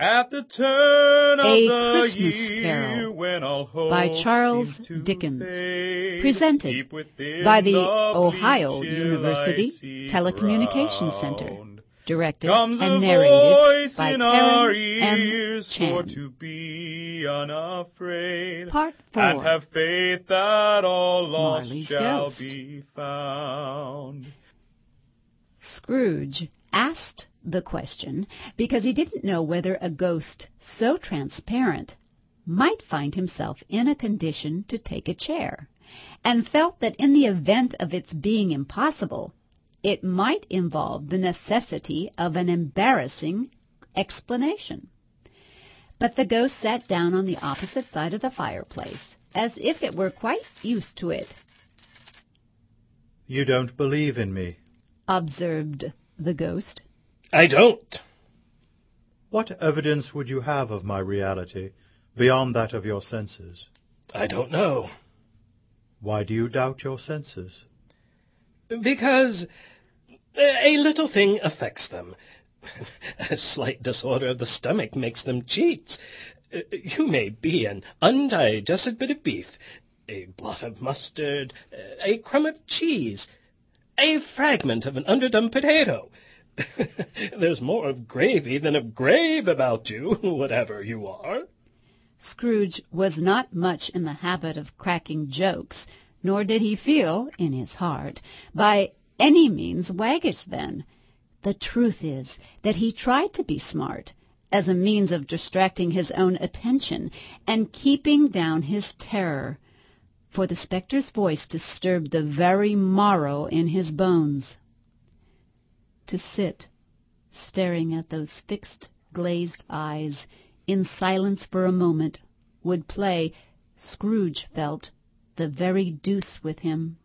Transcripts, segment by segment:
At the turn of A the Christmas year, Carol when all hope by Charles Dickens, fade, presented by the bleak Ohio University icy Telecommunications Center. Directed and narrated by in our Karen M. Chan. to be unafraid Part and 4 have faith that all lost Marley's shall Ghost. be found. Scrooge asked the question because he didn't know whether a ghost so transparent might find himself in a condition to take a chair, and felt that in the event of its being impossible, it might involve the necessity of an embarrassing explanation. But the ghost sat down on the opposite side of the fireplace, as if it were quite used to it, You don't believe in me. observed the ghost. I don't. What evidence would you have of my reality beyond that of your senses? I don't know. Why do you doubt your senses? Because a little thing affects them. A slight disorder of the stomach makes them cheats. Uh, you may be an undigested bit of beef, a blot of mustard, uh, a crumb of cheese, a fragment of an underdone potato. There's more of gravy than of grave about you, whatever you are. Scrooge was not much in the habit of cracking jokes, nor did he feel, in his heart, by any means waggish then. The truth is that he tried to be smart, as a means of distracting his own attention and keeping down his terror, for the spectre's voice disturbed the very marrow in his bones. To sit, staring at those fixed, glazed eyes, in silence for a moment, would play, Scrooge felt, the very deuce with him.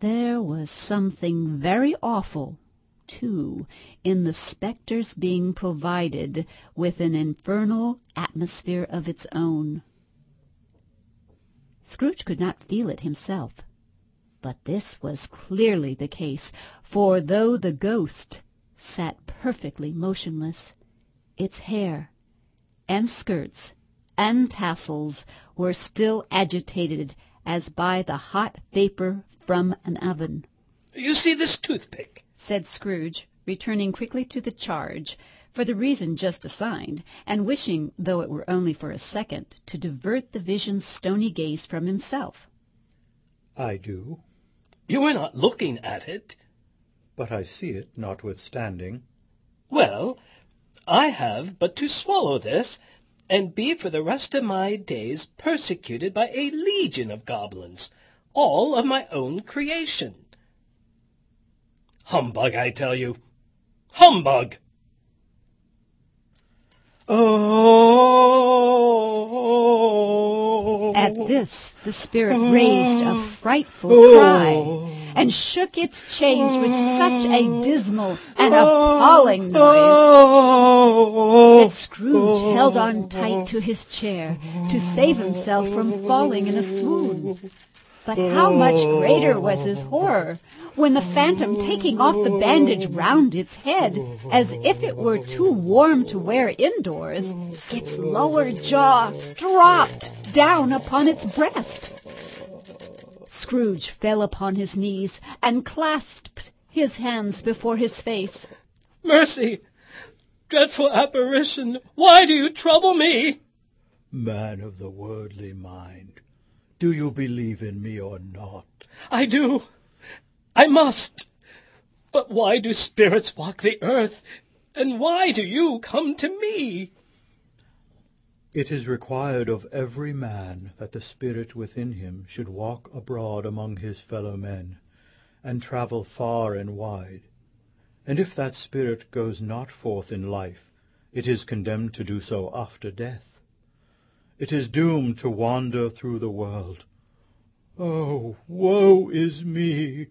There was something very awful, too, in the spectre's being provided with an infernal atmosphere of its own. Scrooge could not feel it himself, but this was clearly the case, for though the ghost sat perfectly motionless, its hair and skirts and tassels were still agitated as by the hot vapor from an oven, You see this toothpick? said Scrooge, returning quickly to the charge, for the reason just assigned, and wishing, though it were only for a second, to divert the vision's stony gaze from himself. I do, You are not looking at it. but I see it notwithstanding. Well, I have but to swallow this, and be for the rest of my days persecuted by a legion of goblins, all of my own creation. Humbug, I tell you. Humbug! Oh! At this the spirit raised a frightful cry, and shook its chains with such a dismal and appalling noise that Scrooge held on tight to his chair to save himself from falling in a swoon. But how much greater was his horror when the phantom, taking off the bandage round its head, as if it were too warm to wear indoors, its lower jaw dropped down upon its breast. Scrooge fell upon his knees and clasped his hands before his face. Mercy! Dreadful apparition, why do you trouble me? Man of the worldly mind, do you believe in me or not? I do. I must. But why do spirits walk the earth? And why do you come to me? It is required of every man that the spirit within him should walk abroad among his fellow men, and travel far and wide. And if that spirit goes not forth in life, it is condemned to do so after death. It is doomed to wander through the world. Oh, woe is me!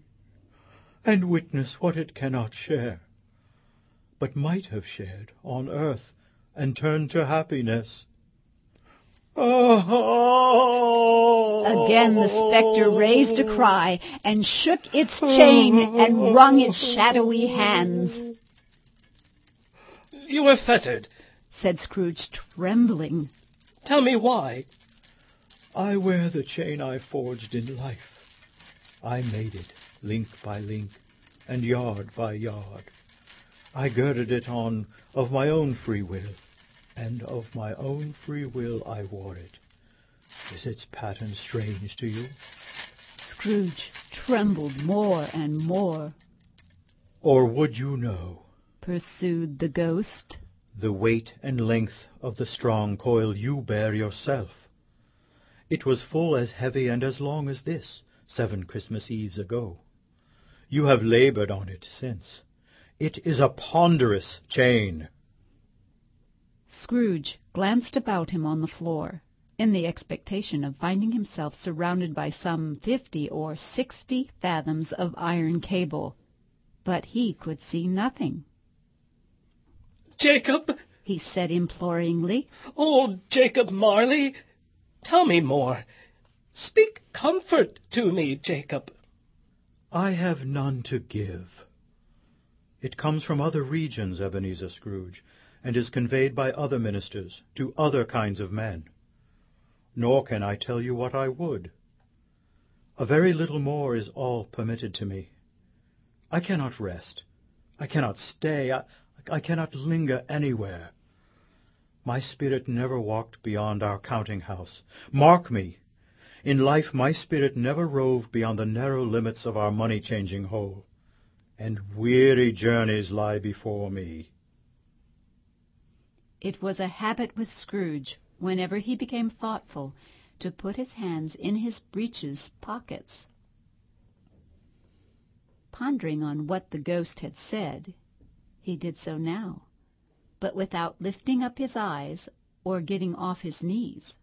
And witness what it cannot share, but might have shared on earth, and turned to happiness. Oh! Again the spectre raised a cry and shook its chain and wrung its shadowy hands. You are fettered, said Scrooge, trembling. Tell me why. I wear the chain I forged in life. I made it, link by link, and yard by yard. I girded it on of my own free will, and of my own free will I wore it. Is its pattern strange to you? Scrooge trembled more and more. Or would you know Pursued the ghost. the weight and length of the strong coil you bear yourself? It was full as heavy and as long as this, seven Christmas Eves ago. You have labored on it since. It is a ponderous chain. Scrooge glanced about him on the floor, in the expectation of finding himself surrounded by some fifty or sixty fathoms of iron cable, but he could see nothing. Jacob! He said imploringly, Oh, Jacob Marley! Tell me more. Speak comfort to me, Jacob. I have none to give. It comes from other regions, Ebenezer Scrooge, and is conveyed by other ministers to other kinds of men. Nor can I tell you what I would. A very little more is all permitted to me. I cannot rest. I cannot stay. I, I cannot linger anywhere. My spirit never walked beyond our counting house. Mark me. In life my spirit never roved beyond the narrow limits of our money-changing hole. And weary journeys lie before me. It was a habit with Scrooge, whenever he became thoughtful, to put his hands in his breeches pockets. Pondering on what the ghost had said, he did so now, but without lifting up his eyes or getting off his knees.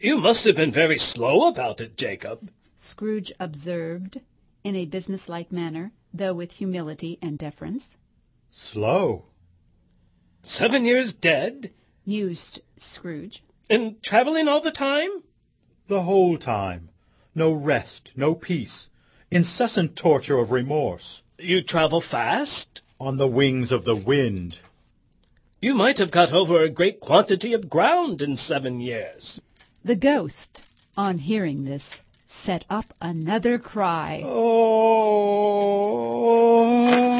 You must have been very slow about it, Jacob. Scrooge observed, in a businesslike manner, though with humility and deference. Slow. Seven years dead? Mused Scrooge. And traveling all the time? The whole time. No rest, no peace. Incessant torture of remorse. You travel fast? On the wings of the wind. You might have got over a great quantity of ground in seven years. The ghost, on hearing this, set up another cry. Oh.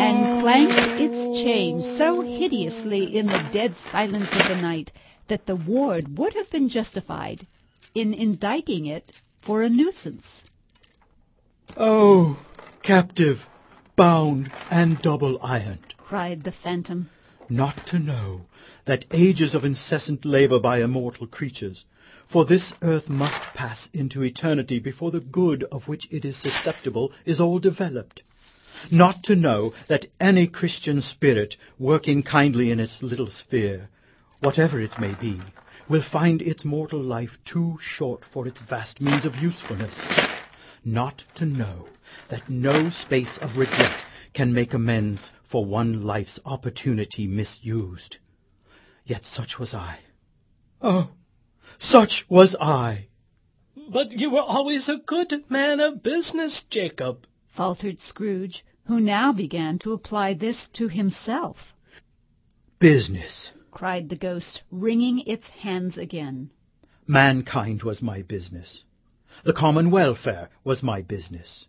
And clanked its chain so hideously in the dead silence of the night that the ward would have been justified in indicting it for a nuisance. Oh, captive, bound, and double ironed, cried the phantom. not to know that ages of incessant labor by immortal creatures, for this earth must pass into eternity before the good of which it is susceptible is all developed. Not to know that any Christian spirit working kindly in its little sphere, whatever it may be, will find its mortal life too short for its vast means of usefulness. Not to know that no space of regret can make amends for one life's opportunity misused. Yet such was I. Oh, such was I. But you were always a good man of business, Jacob. faltered Scrooge, who now began to apply this to himself. Business. cried the ghost, wringing its hands again. Mankind was my business. The common welfare was my business.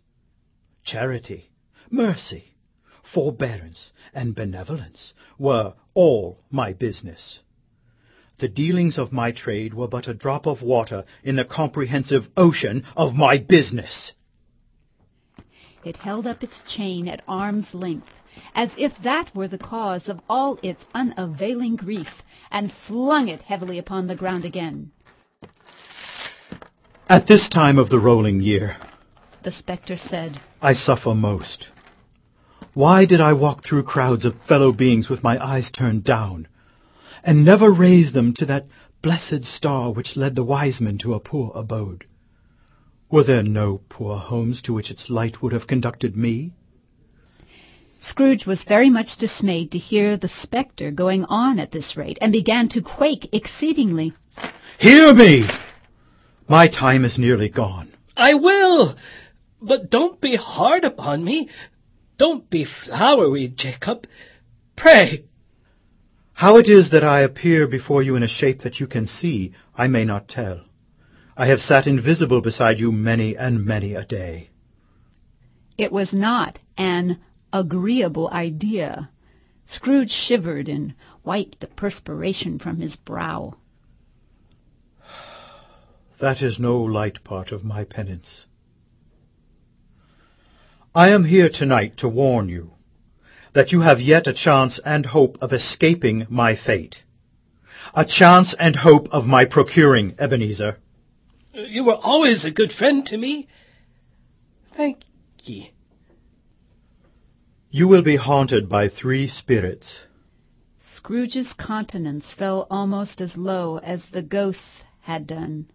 Charity, mercy, forbearance, and benevolence were all my business. The dealings of my trade were but a drop of water in the comprehensive ocean of my business. It held up its chain at arm's length, as if that were the cause of all its unavailing grief, and flung it heavily upon the ground again. At this time of the rolling year, The spectre said, I suffer most. Why did I walk through crowds of fellow beings with my eyes turned down, and never raise them to that blessed star which led the wise men to a poor abode? Were there no poor homes to which its light would have conducted me? Scrooge was very much dismayed to hear the spectre going on at this rate, and began to quake exceedingly. Hear me! My time is nearly gone. I will. But don't be hard upon me. Don't be flowery, Jacob. Pray. How it is that I appear before you in a shape that you can see, I may not tell. I have sat invisible beside you many and many a day. It was not an agreeable idea. Scrooge shivered and wiped the perspiration from his brow. That is no light part of my penance. I am here tonight to warn you that you have yet a chance and hope of escaping my fate. A chance and hope of my procuring Ebenezer. You were always a good friend to me. Thank ye. You will be haunted by three spirits. Scrooge's countenance fell almost as low as the ghost's had done.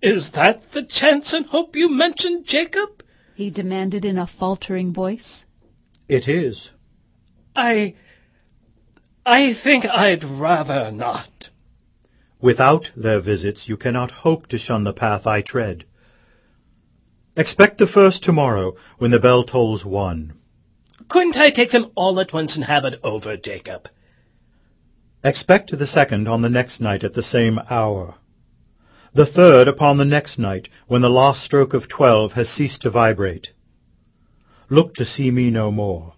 Is that the chance and hope you mentioned, Jacob? He demanded in a faltering voice. It is. I. I think I'd rather not. Without their visits you cannot hope to shun the path I tread. Expect the first tomorrow, when the bell tolls one. Couldn't I take them all at once and have it over, Jacob? Expect the second on the next night at the same hour. The third upon the next night, when the last stroke of twelve has ceased to vibrate. Look to see me no more,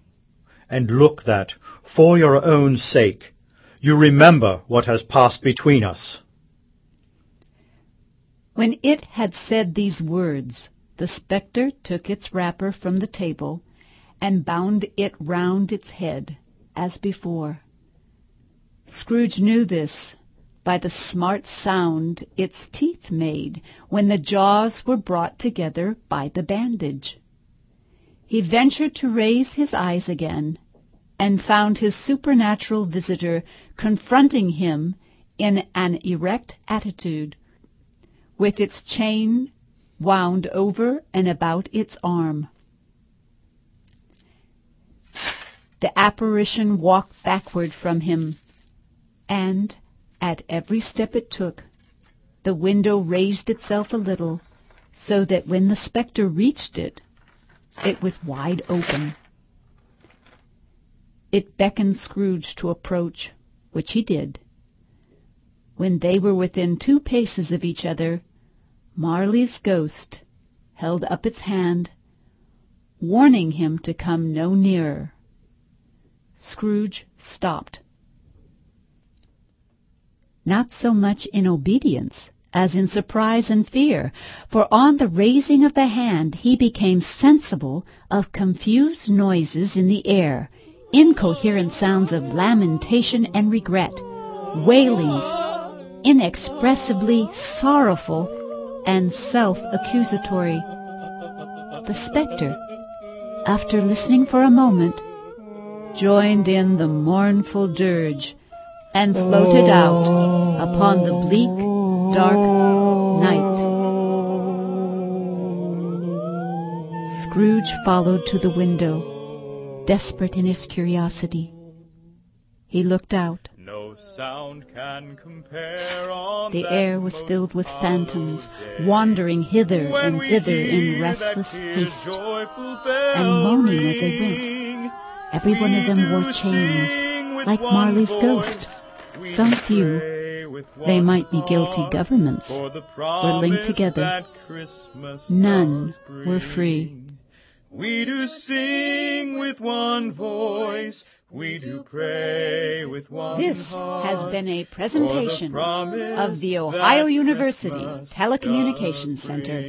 and look that, for your own sake, you remember what has passed between us. When it had said these words, the spectre took its wrapper from the table and bound it round its head, as before. Scrooge knew this by the smart sound its teeth made when the jaws were brought together by the bandage. He ventured to raise his eyes again, and found his supernatural visitor confronting him in an erect attitude, with its chain wound over and about its arm. The apparition walked backward from him, and, at every step it took, the window raised itself a little, so that when the spectre reached it, it was wide open. It beckoned Scrooge to approach, which he did. When they were within two paces of each other, Marley's ghost held up its hand, warning him to come no nearer. Scrooge stopped. Not so much in obedience as in surprise and fear, for on the raising of the hand he became sensible of confused noises in the air, incoherent sounds of lamentation and regret, wailings, inexpressibly sorrowful and self-accusatory. The spectre, after listening for a moment, joined in the mournful dirge and floated out upon the bleak, dark night. Scrooge followed to the window, desperate in his curiosity. He looked out. No sound can compare on The air was filled with phantoms, wandering hither and thither in restless haste. and moaning as they went. Every one of them wore chains, like Marley's voice. ghost. We Some few, They might be guilty governments, were linked together. None were free. We do sing with one voice. We do pray with one voice. This has been a for the presentation of the Ohio University Telecommunications Center.